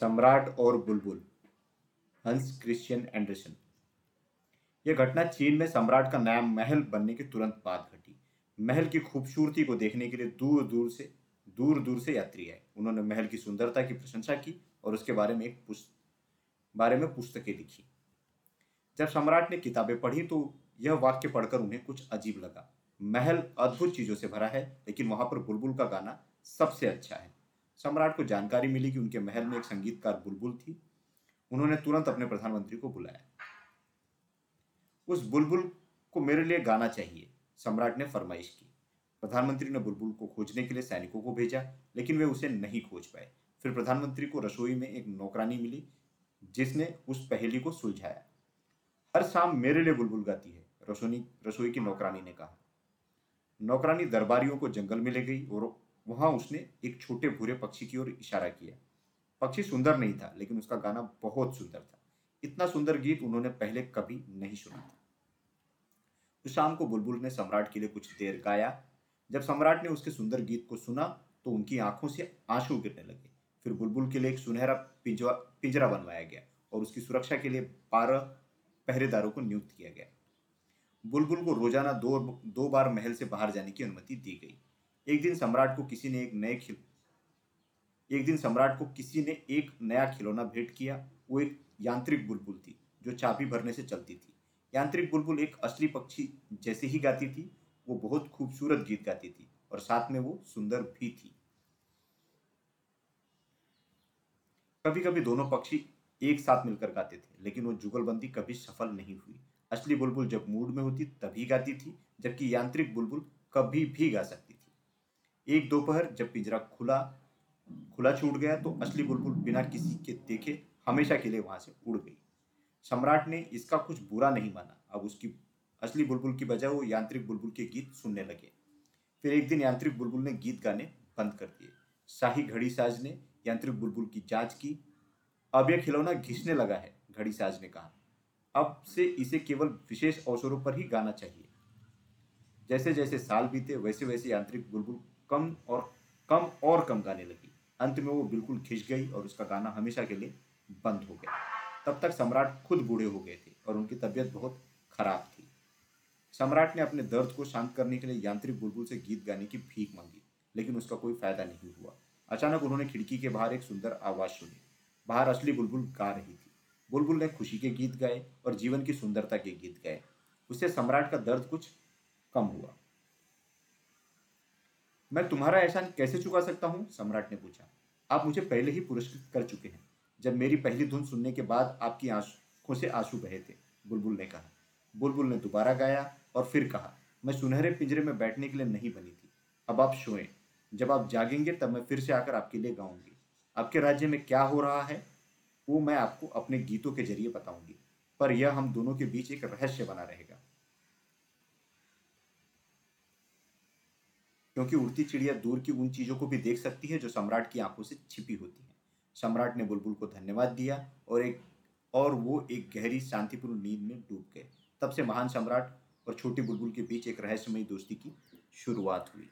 सम्राट और बुलबुल, हंस, क्रिश्चियन, एंडरसन। यह घटना चीन में सम्राट का नया महल बनने के तुरंत बाद घटी। महल की खूबसूरती को देखने के लिए दूर दूर से, दूर दूर से यात्री आए। उन्होंने महल की सुंदरता की प्रशंसा की और उसके बारे में एक पुस्त, बारे में पुस्तकें लिखी। जब सम्राट ने किताबें पढ़ी तो यह वाक्य पढ़कर उन्हें कुछ अजीब लगा। महल अद्भुत चीज़ों से भरा है, लेकिन वहाँ पर बुलबुल का गाना सबसे अच्छा है। सम्राट को जानकारी मिली कि उनके महल में एक संगीतकार बुलबुल थी। उन्होंने तुरंत अपने प्रधानमंत्री को बुलाया। उस बुलबुल को मेरे लिए गाना चाहिए, सम्राट ने फरमाइश की। प्रधानमंत्री ने बुलबुल को खोजने के लिए सैनिकों को भेजा, लेकिन वे उसे नहीं खोज पाए। फिर प्रधानमंत्री को रसोई में एक नौकरानी मिली, जिसने उस पहेली को सुलझाया। हर शाम मेरे लिए बुलबुल गाती है, रसोनी, रसोई की नौकरानी ने कहा। नौकरानी दरबारियों को जंगल में ले गई और वहाँ उसने एक छोटे भूरे पक्षी की ओर इशारा किया। पक्षी सुंदर नहीं था, लेकिन उसका गाना बहुत सुंदर था। इतना सुंदर गीत उन्होंने पहले कभी नहीं सुना था। उस शाम को बुलबुल ने सम्राट के लिए कुछ देर गाया। जब सम्राट ने उसके सुंदर गीत को सुना तो उनकी आँखों से आँसू गिरने लगे। फिर बुलबुल के लिए एक सुनहरा पिंजरा पिंजरा बनवाया गया और उसकी सुरक्षा के लिए बारह पहरेदारों को नियुक्त किया गया। बुलबुल को रोज़ाना दो दो बार महल से बाहर जाने की अनुमति दी गई। एक दिन सम्राट को किसी ने एक नए खिल, एक दिन सम्राट को किसी ने एक नया खिलौना भेंट किया। वो एक यांत्रिक बुलबुल थी, जो चाबी भरने से चलती थी। यांत्रिक बुलबुल एक असली पक्षी जैसे ही गाती थी, वो बहुत खूबसूरत गीत गाती थी और साथ में वो सुंदर भी थी। कभी कभी दोनों पक्षी एक साथ मिलकर गाते थे, लेकिन वो जुगलबंदी कभी सफल नहीं हुई। असली बुलबुल जब मूड में होती तभी गाती थी, जबकि यांत्रिक बुलबुल कभी भी गा सकती एक दोपहर जब पिंजरा खुला खुला छूट गया तो असली बुलबुल बिना किसी के देखे हमेशा के लिए वहाँ से उड़ गई। सम्राट ने इसका कुछ बुरा नहीं माना। अब उसकी असली बुलबुल की बजाय वो यांत्रिक बुलबुल के गीत सुनने लगे। फिर एक दिन यांत्रिक बुलबुल ने गीत गाने बंद कर दिए। शाही घड़ी साज ने यांत्रिक बुलबुल की जाँच की। अब यह खिलौना घिसने लगा है, घड़ी साज ने कहा। अब से इसे केवल विशेष अवसरों पर ही गाना चाहिए। जैसे जैसे साल बीते वैसे वैसे यांत्रिक बुलबुल कम और कम और कम गाने लगी। अंत में वो बिल्कुल खिंच गई और उसका गाना हमेशा के लिए बंद हो गया। तब तक सम्राट खुद बूढ़े हो गए थे और उनकी तबीयत बहुत खराब थी। सम्राट ने अपने दर्द को शांत करने के लिए यांत्रिक बुलबुल से गीत गाने की भीख मांगी, लेकिन उसका कोई फ़ायदा नहीं हुआ। अचानक उन्होंने खिड़की के बाहर एक सुंदर आवाज़ सुनी। बाहर असली बुलबुल गा रही थी। बुलबुल ने खुशी के गीत गाए और जीवन की सुंदरता के गीत गाए। उससे सम्राट का दर्द कुछ कम हुआ। मैं तुम्हारा एहसान कैसे चुका सकता हूँ? सम्राट ने पूछा। आप मुझे पहले ही पुरस्कृत कर चुके हैं। जब मेरी पहली धुन सुनने के बाद आपकी आँखों से आँसू बहे थे, बुलबुल ने कहा। बुलबुल ने दोबारा गाया और फिर कहा, मैं सुनहरे पिंजरे में बैठने के लिए नहीं बनी थी। अब आप सोएँ। जब आप जागेंगे, तब मैं फिर से आकर आपके लिए गाऊँगी। आपके राज्य में क्या हो रहा है, वो मैं आपको अपने गीतों के ज़रिए बताऊँगी। पर यह हम दोनों के बीच एक रहस्य बना रहेगा। क्योंकि उड़ती चिड़िया दूर की उन चीज़ों को भी देख सकती है जो सम्राट की आँखों से छिपी होती है। सम्राट ने बुलबुल को धन्यवाद दिया और एक, और वो एक गहरी शांतिपूर्ण नींद में डूब गए। तब से महान सम्राट और छोटी बुलबुल के बीच एक रहस्यमयी दोस्ती की शुरुआत हुई।